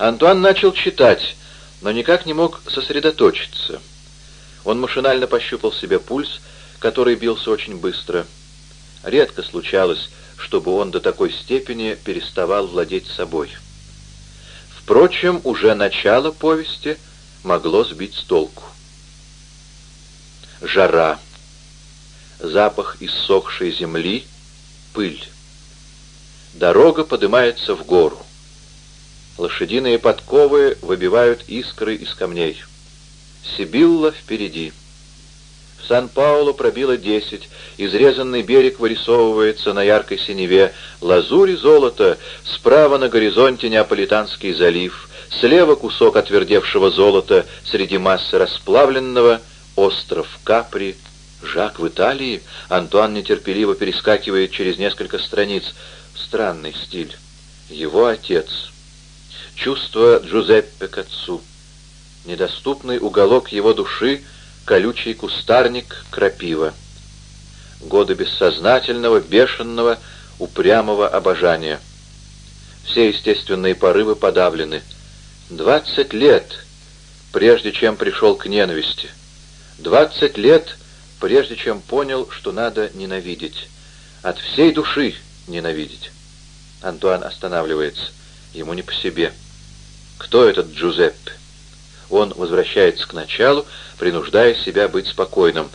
Антуан начал читать, но никак не мог сосредоточиться. Он машинально пощупал себе пульс, который бился очень быстро. Редко случалось, чтобы он до такой степени переставал владеть собой. Впрочем, уже начало повести могло сбить с толку. Жара, запах иссохшей земли, пыль. Дорога поднимается в гору. Лошадиные подковы выбивают искры из камней. Сибилла впереди. В Сан-Паулу пробило десять, изрезанный берег вырисовывается на яркой синеве, лазурь и золото, справа на горизонте Неаполитанский залив, слева кусок отвердевшего золота среди массы расплавленного, остров Капри, Жак в Италии, Антуан нетерпеливо перескакивает через несколько страниц. Странный стиль. Его отец. Чувство Джузеппе к отцу. Недоступный уголок его души — колючий кустарник крапива. Годы бессознательного, бешеного, упрямого обожания. Все естественные порывы подавлены. Двадцать лет, прежде чем пришел к ненависти. Двадцать лет, прежде чем понял, что надо ненавидеть. От всей души ненавидеть. Антуан останавливается. Ему не по себе. Кто этот Джузеппе? Он возвращается к началу, принуждая себя быть спокойным.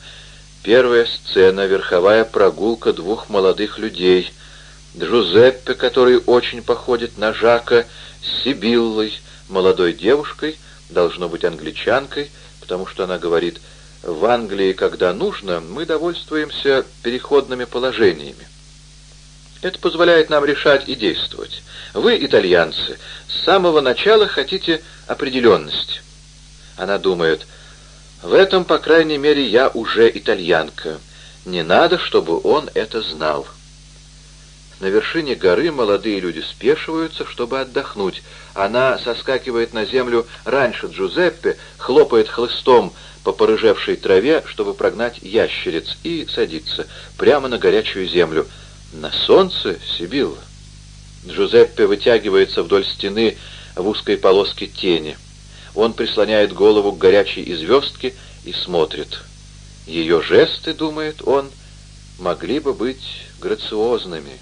Первая сцена — верховая прогулка двух молодых людей. Джузеппе, который очень походит на Жака, с Сибиллой, молодой девушкой, должно быть англичанкой, потому что она говорит «в Англии, когда нужно, мы довольствуемся переходными положениями». Это позволяет нам решать и действовать. Вы, итальянцы, с самого начала хотите определенности. Она думает, в этом, по крайней мере, я уже итальянка. Не надо, чтобы он это знал. На вершине горы молодые люди спешиваются, чтобы отдохнуть. Она соскакивает на землю раньше Джузеппе, хлопает хлыстом по порыжевшей траве, чтобы прогнать ящериц, и садится прямо на горячую землю. На солнце, Сибилла. Джузеппе вытягивается вдоль стены в узкой полоске тени. Он прислоняет голову к горячей известке и смотрит. Ее жесты, думает он, могли бы быть грациозными,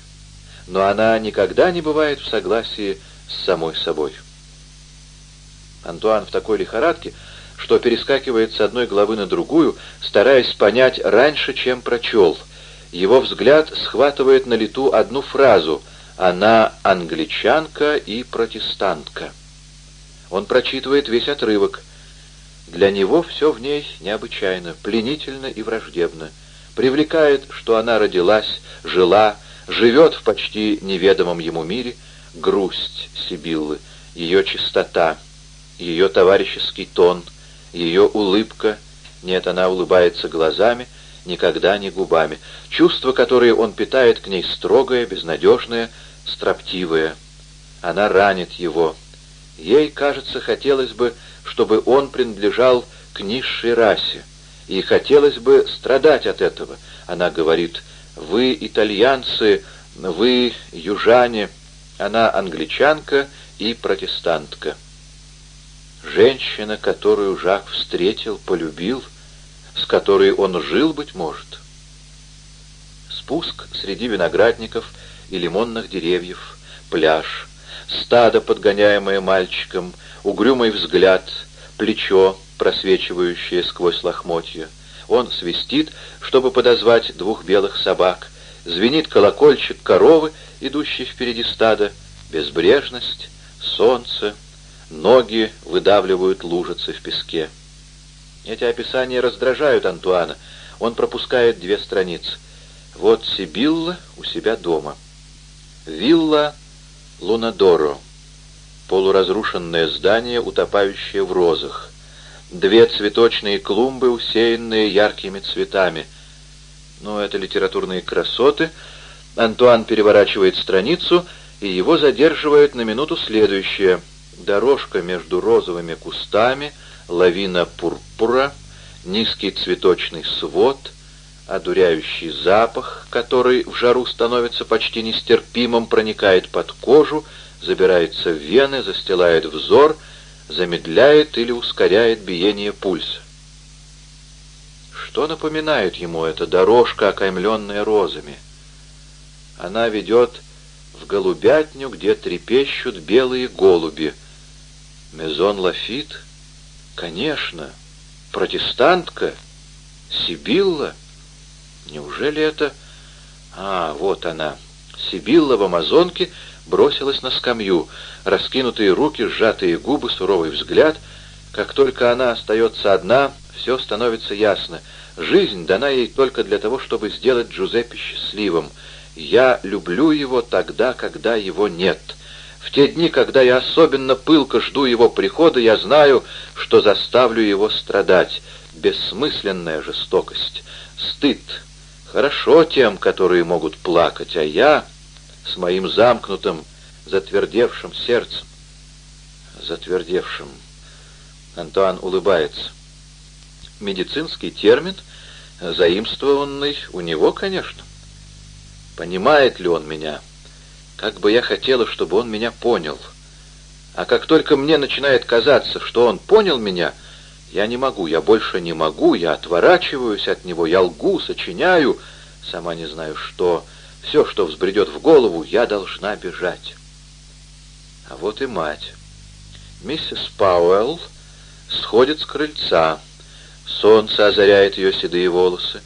но она никогда не бывает в согласии с самой собой. Антуан в такой лихорадке, что перескакивает с одной главы на другую, стараясь понять раньше, чем прочел. Его взгляд схватывает на лету одну фразу «Она англичанка и протестантка». Он прочитывает весь отрывок. Для него все в ней необычайно, пленительно и враждебно. Привлекает, что она родилась, жила, живет в почти неведомом ему мире, грусть Сибиллы, ее чистота, ее товарищеский тон, ее улыбка. Нет, она улыбается глазами, никогда не губами. Чувство, которое он питает к ней, строгое, безнадежное, строптивое. Она ранит его, Ей, кажется, хотелось бы, чтобы он принадлежал к низшей расе, и хотелось бы страдать от этого. Она говорит, вы итальянцы, вы южане, она англичанка и протестантка. Женщина, которую Жак встретил, полюбил, с которой он жил, быть может. Спуск среди виноградников и лимонных деревьев, пляж — стадо, подгоняемое мальчиком, угрюмый взгляд, плечо, просвечивающее сквозь лохмотья. Он свистит, чтобы подозвать двух белых собак. Звенит колокольчик коровы, идущей впереди стада. Безбрежность, солнце, ноги выдавливают лужицы в песке. Эти описания раздражают Антуана. Он пропускает две страницы. Вот Сибилла у себя дома. Вилла Лунадоро. Полуразрушенное здание, утопающее в розах. Две цветочные клумбы, усеянные яркими цветами. Но это литературные красоты. Антуан переворачивает страницу, и его задерживает на минуту следующее. Дорожка между розовыми кустами, лавина пурпура, низкий цветочный свод — Одуряющий запах, который в жару становится почти нестерпимым, проникает под кожу, забирается в вены, застилает взор, замедляет или ускоряет биение пульса. Что напоминает ему эта дорожка, окаймленная розами? Она ведет в голубятню, где трепещут белые голуби. Мезон Лафит? Конечно. Протестантка? Сибилла? Неужели это... А, вот она. Сибилла в амазонке бросилась на скамью. Раскинутые руки, сжатые губы, суровый взгляд. Как только она остается одна, все становится ясно. Жизнь дана ей только для того, чтобы сделать Джузеппе счастливым. Я люблю его тогда, когда его нет. В те дни, когда я особенно пылко жду его прихода, я знаю, что заставлю его страдать. Бессмысленная жестокость, стыд. Хорошо тем, которые могут плакать, а я с моим замкнутым, затвердевшим сердцем. Затвердевшим. Антуан улыбается. Медицинский термин, заимствованный у него, конечно. Понимает ли он меня? Как бы я хотела, чтобы он меня понял. А как только мне начинает казаться, что он понял меня, я не могу, я больше не могу, я отворачиваюсь от него, я лгу, сочиняю, сама не знаю что, все, что взбредет в голову, я должна бежать. А вот и мать. Миссис Пауэлл сходит с крыльца. Солнце озаряет ее седые волосы.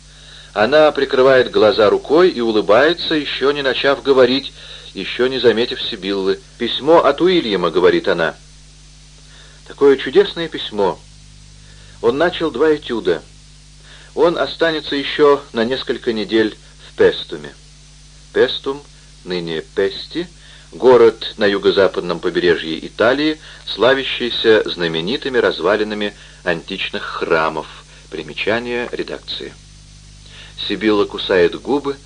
Она прикрывает глаза рукой и улыбается, еще не начав говорить, еще не заметив Сибиллы. «Письмо от Уильяма», — говорит она. Такое чудесное письмо. Он начал два этюда. Он останется еще на несколько недель в Пестуме. Пестум, ныне Пести, город на юго-западном побережье Италии, славящийся знаменитыми развалинами античных храмов. Примечание редакции. Сибилла кусает губы,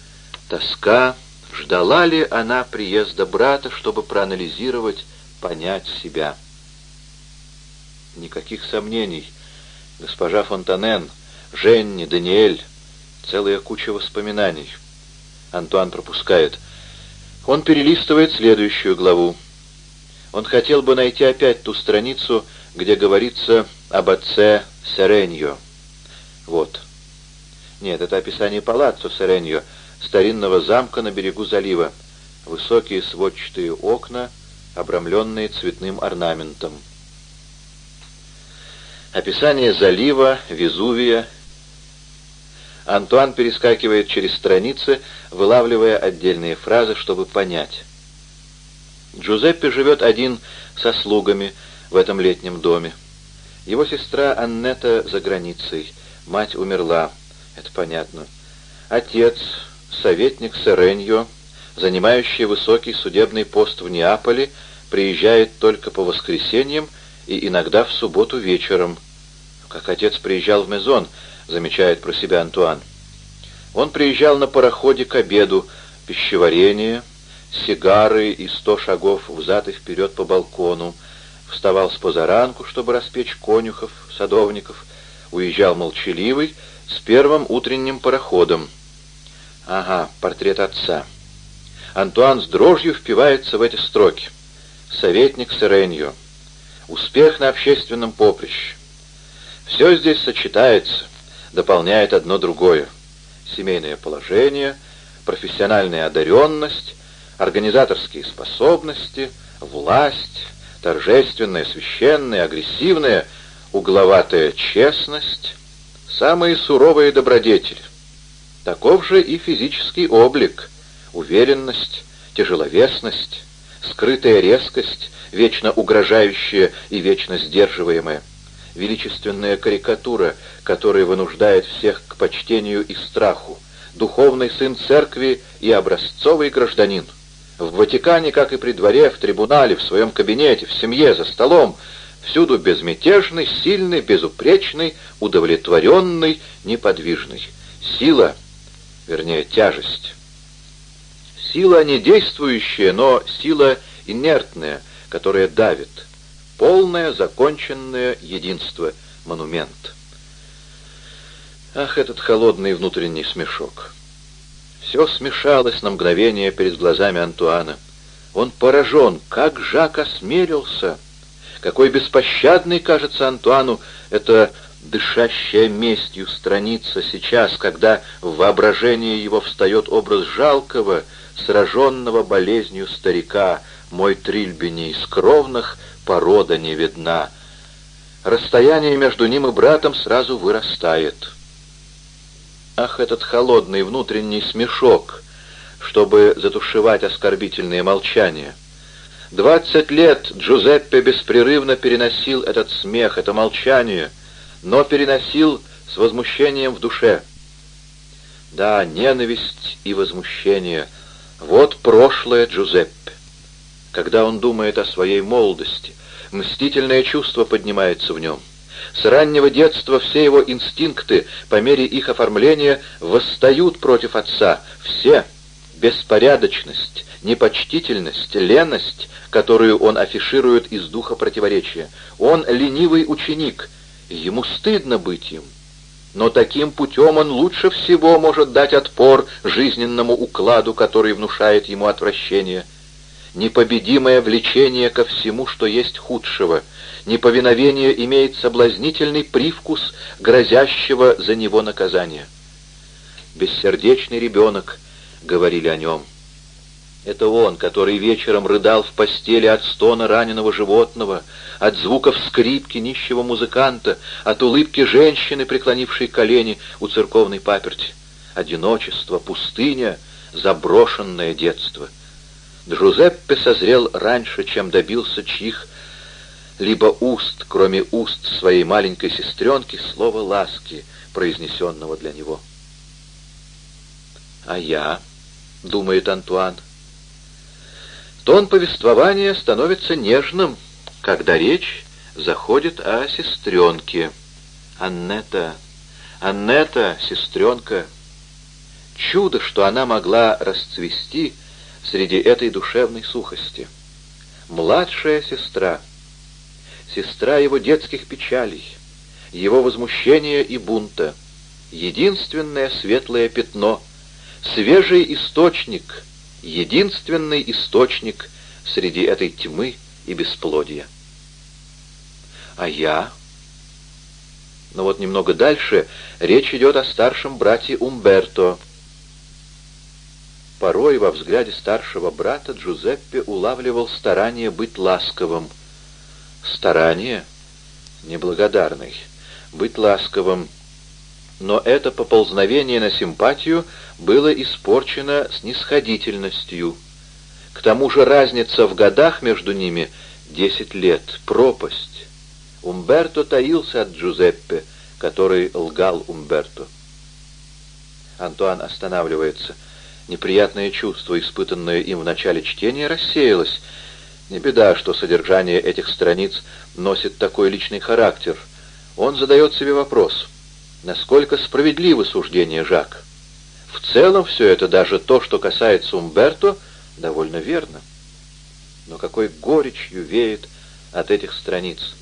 тоска. Ждала ли она приезда брата, чтобы проанализировать, понять себя? Никаких сомнений. Госпожа Фонтанен, Женни, Даниэль, целая куча воспоминаний. Антуан пропускает. Он перелистывает следующую главу. Он хотел бы найти опять ту страницу, где говорится об отце Сереньо. Вот. Нет, это описание палаццо Сереньо, старинного замка на берегу залива. Высокие сводчатые окна, обрамленные цветным орнаментом. Описание залива, Везувия. Антуан перескакивает через страницы, вылавливая отдельные фразы, чтобы понять. Джузеппе живет один со слугами в этом летнем доме. Его сестра Аннета за границей. Мать умерла. Это понятно. Отец, советник Сореньо, занимающий высокий судебный пост в Неаполе, приезжает только по воскресеньям и иногда в субботу вечером. Как отец приезжал в Мезон, замечает про себя Антуан. Он приезжал на пароходе к обеду, пищеварение, сигары и сто шагов взад и вперед по балкону, вставал с позаранку, чтобы распечь конюхов, садовников, уезжал молчаливый, с первым утренним пароходом. Ага, портрет отца. Антуан с дрожью впивается в эти строки. Советник Сиреньо. Успех на общественном поприще. Все здесь сочетается, дополняет одно другое. Семейное положение, профессиональная одаренность, организаторские способности, власть, торжественная, священная, агрессивная, угловатая честность, самые суровые добродетели. Таков же и физический облик, уверенность, тяжеловесность, скрытая резкость, вечно угрожающая и вечно сдерживаемая, величественная карикатура, которая вынуждает всех к почтению и страху, духовный сын церкви и образцовый гражданин. В Ватикане, как и при дворе, в трибунале, в своем кабинете, в семье, за столом, всюду безмятежный, сильный, безупречный, удовлетворенный, неподвижный. Сила, вернее, тяжесть. Сила не действующая, но сила инертная, которая давит. Полное, законченное единство, монумент. Ах, этот холодный внутренний смешок. Все смешалось на мгновение перед глазами Антуана. Он поражен, как Жак осмелился. Какой беспощадный кажется Антуану эта дышащая местью страница сейчас, когда в воображении его встает образ жалкого, сраженного болезнью старика, мой Трильбини, из кровных порода не видна. Расстояние между ним и братом сразу вырастает. Ах, этот холодный внутренний смешок, чтобы затушевать оскорбительные молчания. Двадцать лет Джузеппе беспрерывно переносил этот смех, это молчание, но переносил с возмущением в душе. Да, ненависть и возмущение — вот прошлое Джузеппе. Когда он думает о своей молодости, мстительное чувство поднимается в нем. С раннего детства все его инстинкты, по мере их оформления, восстают против отца. Все — беспорядочность, непочтительность, леность, которую он афиширует из духа противоречия. Он ленивый ученик, ему стыдно быть им. Но таким путем он лучше всего может дать отпор жизненному укладу, который внушает ему отвращение. Непобедимое влечение ко всему, что есть худшего. Неповиновение имеет соблазнительный привкус грозящего за него наказания. «Бессердечный ребенок», — говорили о нем. Это он, который вечером рыдал в постели от стона раненого животного, от звуков скрипки нищего музыканта, от улыбки женщины, преклонившей колени у церковной паперти. Одиночество, пустыня, заброшенное детство. Джузеппе созрел раньше, чем добился чьих либо уст, кроме уст своей маленькой сестренки, слова ласки, произнесенного для него. «А я?» — думает Антуан — Тон повествования становится нежным, когда речь заходит о сестренке. Аннета, Аннета, сестренка. Чудо, что она могла расцвести среди этой душевной сухости. Младшая сестра, сестра его детских печалей, его возмущения и бунта, единственное светлое пятно, свежий источник — единственный источник среди этой тьмы и бесплодия. А я... Но вот немного дальше речь идет о старшем брате Умберто. Порой во взгляде старшего брата Джузеппе улавливал старание быть ласковым. Старание? Неблагодарный. Быть ласковым — но это поползновение на симпатию было испорчено снисходительностью. К тому же разница в годах между ними — десять лет, пропасть. Умберто таился от Джузеппе, который лгал Умберто. Антуан останавливается. Неприятное чувство, испытанное им в начале чтения, рассеялось. Не беда, что содержание этих страниц носит такой личный характер. Он задает себе вопрос — насколько справедливо суждение Жак. В целом все это, даже то, что касается Умберто, довольно верно. Но какой горечью веет от этих страниц.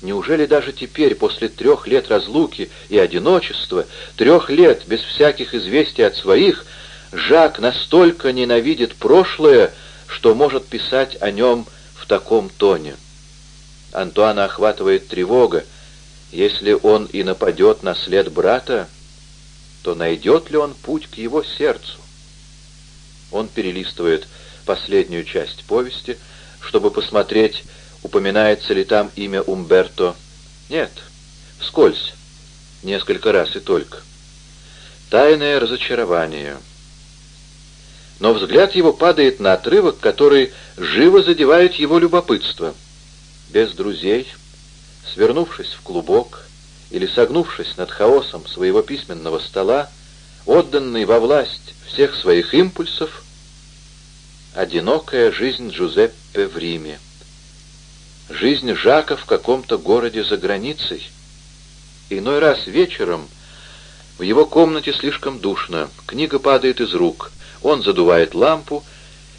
Неужели даже теперь, после трех лет разлуки и одиночества, трех лет без всяких известий от своих, Жак настолько ненавидит прошлое, что может писать о нем в таком тоне? Антуана охватывает тревога, если он и нападет на след брата, то найдет ли он путь к его сердцу? Он перелистывает последнюю часть повести, чтобы посмотреть, упоминается ли там имя Умберто. Нет, вскользь, несколько раз и только. Тайное разочарование. Но взгляд его падает на отрывок, который живо задевает его любопытство. Без друзей свернувшись в клубок или согнувшись над хаосом своего письменного стола, отданный во власть всех своих импульсов, одинокая жизнь Джузеппе в Риме, жизнь Жака в каком-то городе за границей. Иной раз вечером в его комнате слишком душно, книга падает из рук, он задувает лампу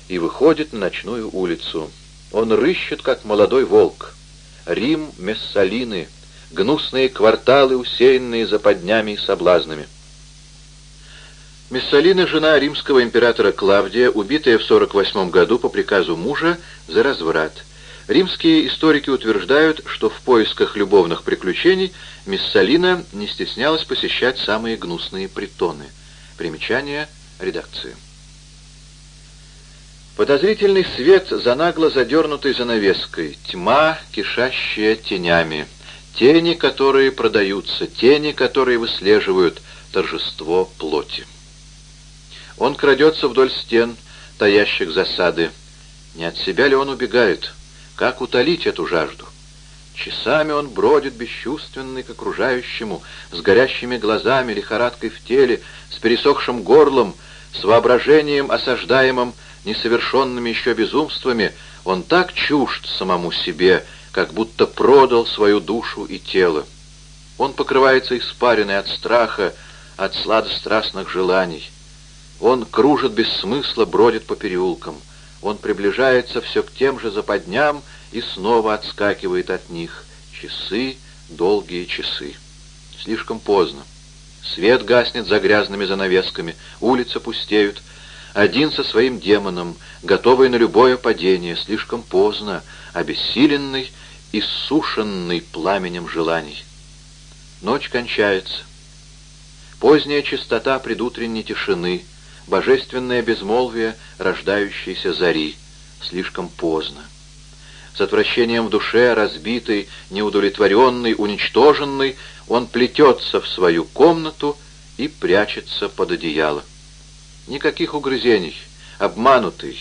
и выходит на ночную улицу. Он рыщет, как молодой волк. Рим Мессалины, гнусные кварталы, усеянные западнями и соблазнами. Мессалина, жена римского императора Клавдия, убитая в 48 году по приказу мужа за разврат. Римские историки утверждают, что в поисках любовных приключений Мессалина не стеснялась посещать самые гнусные притоны. Примечание редакции. Подозрительный свет за нагло задернутой занавеской, тьма, кишащая тенями, тени, которые продаются, тени, которые выслеживают торжество плоти. Он крадется вдоль стен, таящих засады. Не от себя ли он убегает? Как утолить эту жажду? Часами он бродит бесчувственный к окружающему, с горящими глазами, лихорадкой в теле, с пересохшим горлом, с воображением, осаждаемым несовершенными еще безумствами, он так чужд самому себе, как будто продал свою душу и тело. Он покрывается испаренной от страха, от сладострастных желаний. Он кружит без смысла, бродит по переулкам. Он приближается все к тем же западням и снова отскакивает от них. Часы, долгие часы. Слишком поздно. Свет гаснет за грязными занавесками, улицы пустеют. Один со своим демоном, готовый на любое падение, слишком поздно, обессиленный, иссушенный пламенем желаний. Ночь кончается. Поздняя чистота предутренней тишины — божественное безмолвие рождающейся зари. Слишком поздно. С отвращением в душе, разбитый, неудовлетворенный, уничтоженный, он плетется в свою комнату и прячется под одеяло. Никаких угрызений, обманутый,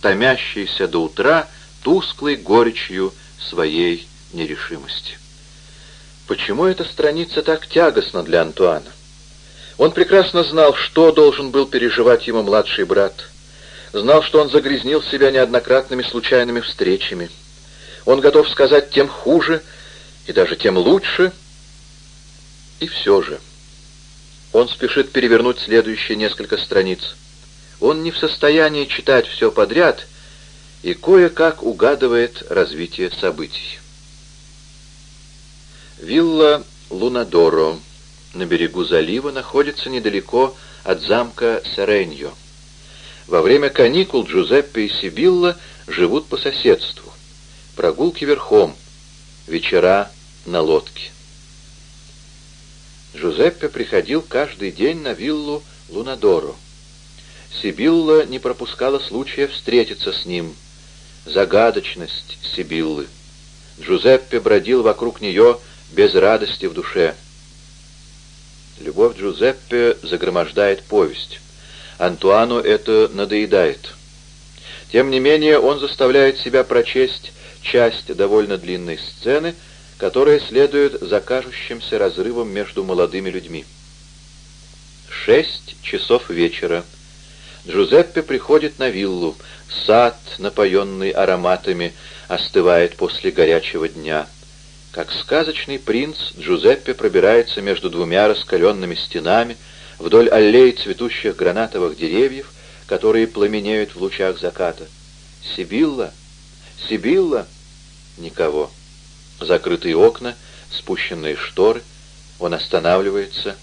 томящийся до утра, тусклой горечью своей нерешимости. Почему эта страница так тягостна для Антуана? Он прекрасно знал, что должен был переживать ему младший брат. Знал, что он загрязнил себя неоднократными случайными встречами. Он готов сказать тем хуже и даже тем лучше. И все же. Он спешит перевернуть следующие несколько страниц. Он не в состоянии читать все подряд и кое-как угадывает развитие событий. Вилла Лунадоро на берегу залива находится недалеко от замка Сареньо. Во время каникул Джузеппе и Сибилла живут по соседству. Прогулки верхом, вечера на лодке. Джузеппе приходил каждый день на виллу Лунадоро. Сибилла не пропускала случая встретиться с ним. Загадочность Сибиллы. Джузеппе бродил вокруг нее без радости в душе. Любовь Джузеппе загромождает повесть. Антуану это надоедает. Тем не менее, он заставляет себя прочесть часть довольно длинной сцены, которая следует за кажущимся разрывом между молодыми людьми. Шесть часов вечера. Джузеппе приходит на виллу. Сад, напоенный ароматами, остывает после горячего дня. Как сказочный принц, Джузеппе пробирается между двумя раскаленными стенами, вдоль аллей цветущих гранатовых деревьев, которые пламенеют в лучах заката. «Сибилла! Сибилла!» Никого. Закрытые окна, спущенные шторы. Он останавливается.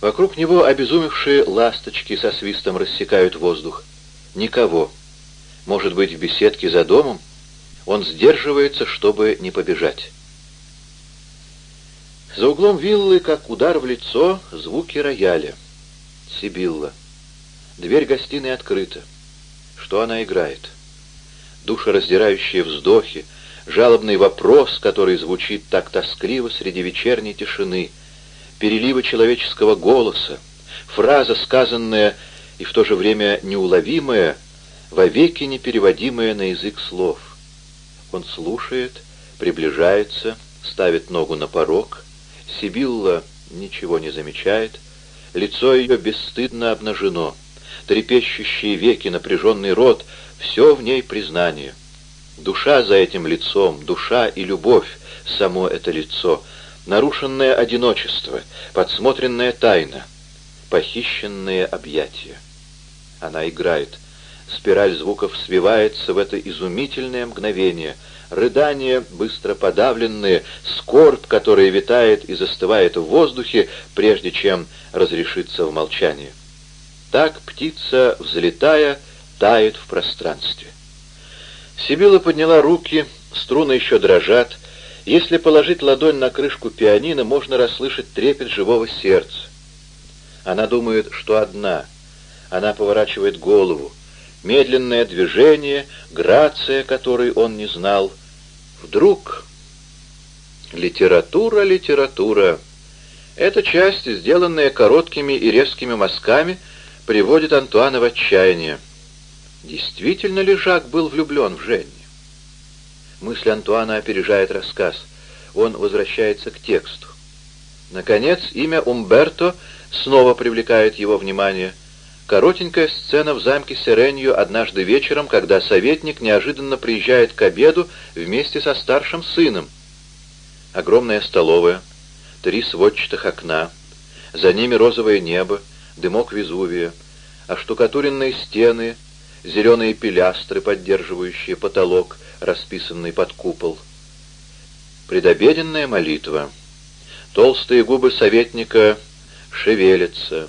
Вокруг него обезумевшие ласточки со свистом рассекают воздух. Никого. Может быть, в беседке за домом? Он сдерживается, чтобы не побежать. За углом виллы, как удар в лицо, звуки рояля. Сибилла. Дверь гостиной открыта. Что она играет? Душераздирающие вздохи, жалобный вопрос, который звучит так тоскливо среди вечерней тишины, переливы человеческого голоса, фраза, сказанная и в то же время неуловимая, вовеки непереводимая на язык слов. Он слушает, приближается, ставит ногу на порог — Сибилла ничего не замечает, лицо ее бесстыдно обнажено, трепещущие веки, напряженный рот — все в ней признание. Душа за этим лицом, душа и любовь, само это лицо, нарушенное одиночество, подсмотренная тайна, похищенные объятия. Она играет. Спираль звуков свивается в это изумительное мгновение — рыдания, быстро подавленные, скорбь, которая витает и застывает в воздухе, прежде чем разрешиться в молчании. Так птица, взлетая, тает в пространстве. Сибила подняла руки, струны еще дрожат. Если положить ладонь на крышку пианино, можно расслышать трепет живого сердца. Она думает, что одна. Она поворачивает голову. Медленное движение, грация, которой он не знал. Вдруг... Литература, литература. Эта часть, сделанная короткими и резкими мазками, приводит Антуана в отчаяние. Действительно ли Жак был влюблен в Женни? Мысль Антуана опережает рассказ. Он возвращается к тексту. Наконец, имя Умберто снова привлекает его внимание. Коротенькая сцена в замке Сиренью однажды вечером, когда советник неожиданно приезжает к обеду вместе со старшим сыном. Огромная столовая, три сводчатых окна, за ними розовое небо, дымок Везувия, оштукатуренные стены, зеленые пилястры, поддерживающие потолок, расписанный под купол. Предобеденная молитва. Толстые губы советника шевелятся.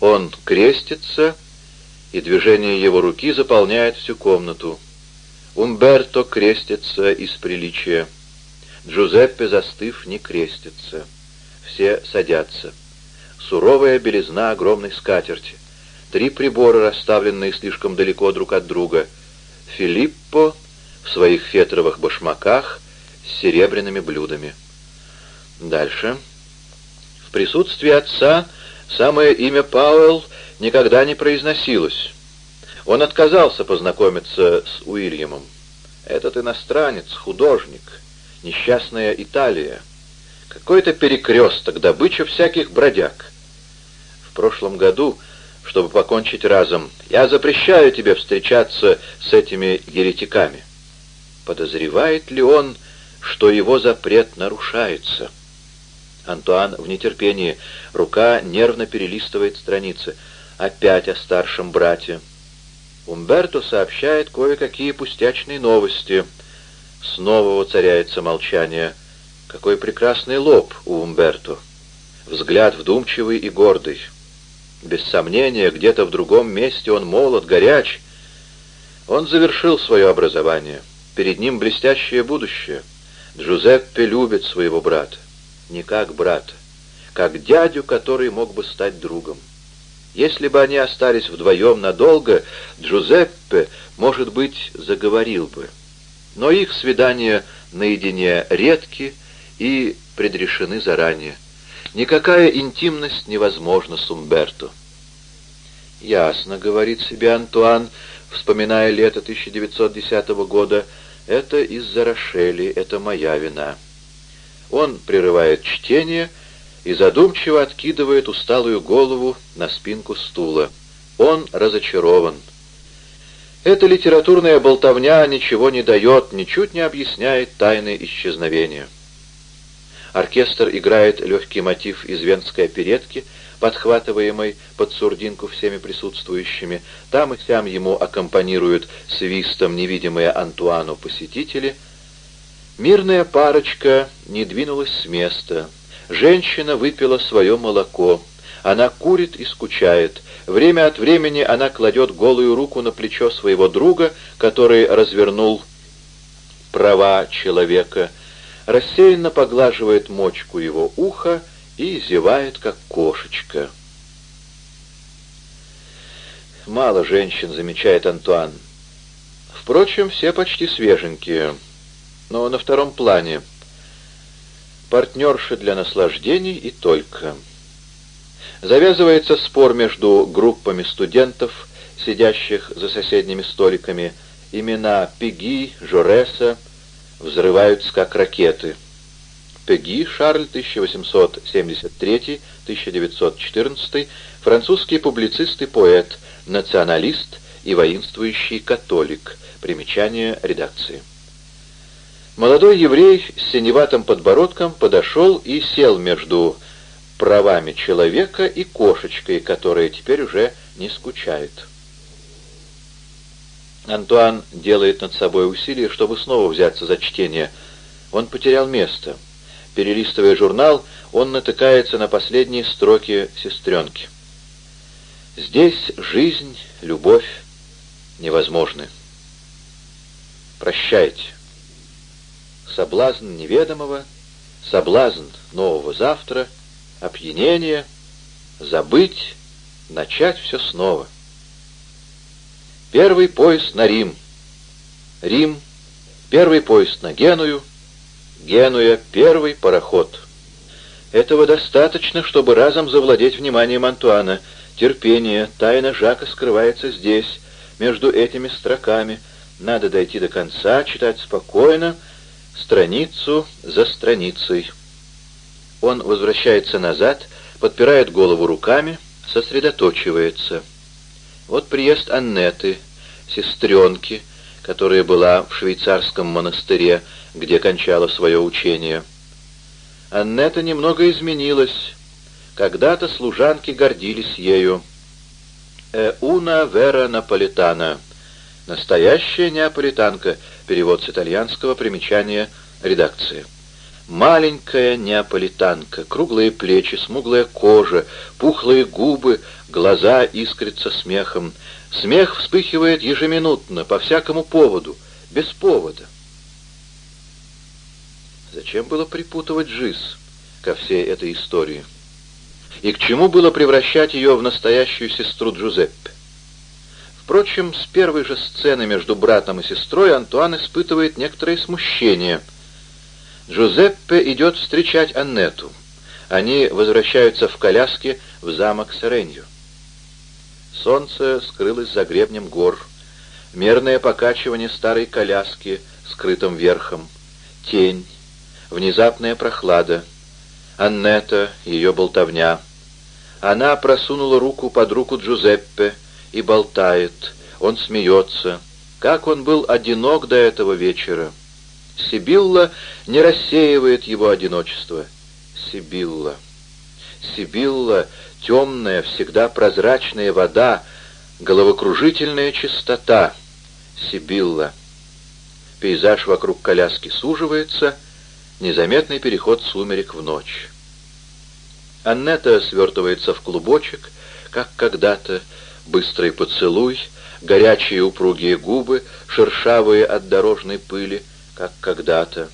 Он крестится, и движение его руки заполняет всю комнату. Умберто крестится из приличия. Джузеппе, застыв, не крестится. Все садятся. Суровая белизна огромной скатерти. Три прибора, расставленные слишком далеко друг от друга. Филиппо в своих фетровых башмаках с серебряными блюдами. Дальше. В присутствии отца самое имя Пауэлл никогда не произносилось. Он отказался познакомиться с Уильямом. Этот иностранец, художник, несчастная Италия. Какой-то перекресток, добыча всяких бродяг. В прошлом году, чтобы покончить разом, я запрещаю тебе встречаться с этими еретиками. Подозревает ли он, что его запрет нарушается?» Антуан в нетерпении. Рука нервно перелистывает страницы. Опять о старшем брате. Умберто сообщает кое-какие пустячные новости. Снова воцаряется молчание. Какой прекрасный лоб у Умберто. Взгляд вдумчивый и гордый. Без сомнения, где-то в другом месте он молод, горяч. Он завершил свое образование. Перед ним блестящее будущее. Джузеппе любит своего брата не как брата, как дядю, который мог бы стать другом. Если бы они остались вдвоем надолго, Джузеппе, может быть, заговорил бы. Но их свидания наедине редки и предрешены заранее. Никакая интимность невозможна с Умберто. «Ясно», — говорит себе Антуан, вспоминая лето 1910 года, — «это из-за Рошели, это моя вина». Он прерывает чтение и задумчиво откидывает усталую голову на спинку стула. Он разочарован. Эта литературная болтовня ничего не дает, ничуть не объясняет тайны исчезновения. Оркестр играет легкий мотив из венской оперетки, подхватываемой под сурдинку всеми присутствующими. Там и сям ему аккомпанируют свистом невидимые Антуану посетители — Мирная парочка не двинулась с места. Женщина выпила свое молоко. Она курит и скучает. Время от времени она кладет голую руку на плечо своего друга, который развернул права человека, рассеянно поглаживает мочку его уха и зевает, как кошечка. «Мало женщин», — замечает Антуан. «Впрочем, все почти свеженькие» но на втором плане. Партнерши для наслаждений и только. Завязывается спор между группами студентов, сидящих за соседними столиками. Имена Пеги, Жореса взрываются как ракеты. Пеги, Шарль, 1873-1914, французский публицист и поэт, националист и воинствующий католик. Примечание редакции. Молодой еврей с синеватым подбородком подошел и сел между правами человека и кошечкой, которая теперь уже не скучает. Антуан делает над собой усилие, чтобы снова взяться за чтение. Он потерял место. Перелистывая журнал, он натыкается на последние строки сестренки. Здесь жизнь, любовь невозможны. Прощайте. Соблазн неведомого, соблазн нового завтра, опьянение, забыть, начать все снова. Первый поезд на Рим. Рим, первый поезд на Геную, Генуя, первый пароход. Этого достаточно, чтобы разом завладеть вниманием Антуана. Терпение, тайна Жака скрывается здесь, между этими строками. Надо дойти до конца, читать спокойно, страницу за страницей. Он возвращается назад, подпирает голову руками, сосредоточивается. Вот приезд Аннеты, сестренки, которая была в швейцарском монастыре, где кончала свое учение. Аннета немного изменилась. Когда-то служанки гордились ею. «Э уна вера наполитана» — настоящая неаполитанка, перевод с итальянского примечания редакции. Маленькая неаполитанка, круглые плечи, смуглая кожа, пухлые губы, глаза искрятся смехом. Смех вспыхивает ежеминутно, по всякому поводу, без повода. Зачем было припутывать Жиз ко всей этой истории? И к чему было превращать ее в настоящую сестру Джузеппе? Впрочем, с первой же сцены между братом и сестрой Антуан испытывает некоторое смущение — Джузеппе идет встречать Аннету. Они возвращаются в коляске в замок Соренью. Солнце скрылось за гребнем гор. Мерное покачивание старой коляски скрытым верхом. Тень. Внезапная прохлада. Аннета, ее болтовня. Она просунула руку под руку Джузеппе и болтает. Он смеется. Как он был одинок до этого вечера. Сибилла не рассеивает его одиночество. Сибилла. Сибилла — темная, всегда прозрачная вода, головокружительная чистота. Сибилла. Пейзаж вокруг коляски суживается, незаметный переход сумерек в ночь. Аннета свертывается в клубочек, как когда-то, быстрый поцелуй, горячие упругие губы, шершавые от дорожной пыли — как когда-то.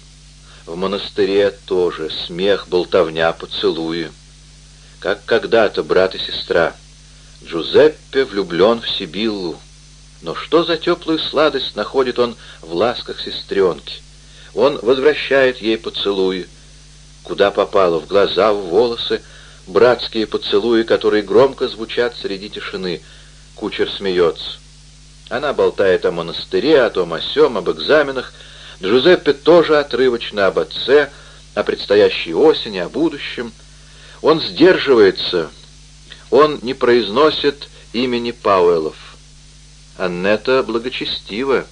В монастыре тоже смех, болтовня, поцелуи. Как когда-то брат и сестра. Джузеппе влюблен в Сибиллу. Но что за теплую сладость находит он в ласках сестренки? Он возвращает ей поцелуи. Куда попало, в глаза, в волосы, братские поцелуи, которые громко звучат среди тишины. Кучер смеется. Она болтает о монастыре, о том о сём, об экзаменах, Джузеппе тоже отрывочно об отце, о предстоящей осени, о будущем. Он сдерживается, он не произносит имени Пауэллов. Аннета благочестива.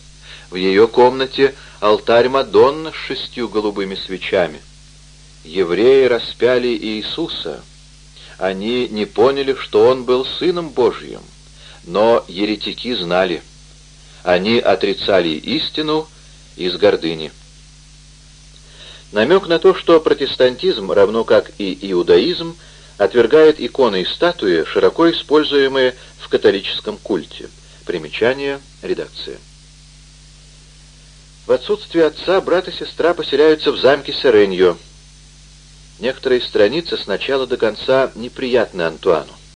В ее комнате алтарь Мадонна с шестью голубыми свечами. Евреи распяли Иисуса. Они не поняли, что он был Сыном Божьим, но еретики знали. Они отрицали истину, из гордыни. Намек на то, что протестантизм, равно как и иудаизм, отвергает иконы и статуи, широко используемые в католическом культе. Примечание, редакция. В отсутствие отца брат и сестра поселяются в замке Сереньо. Некоторые страницы с начала до конца неприятны Антуану.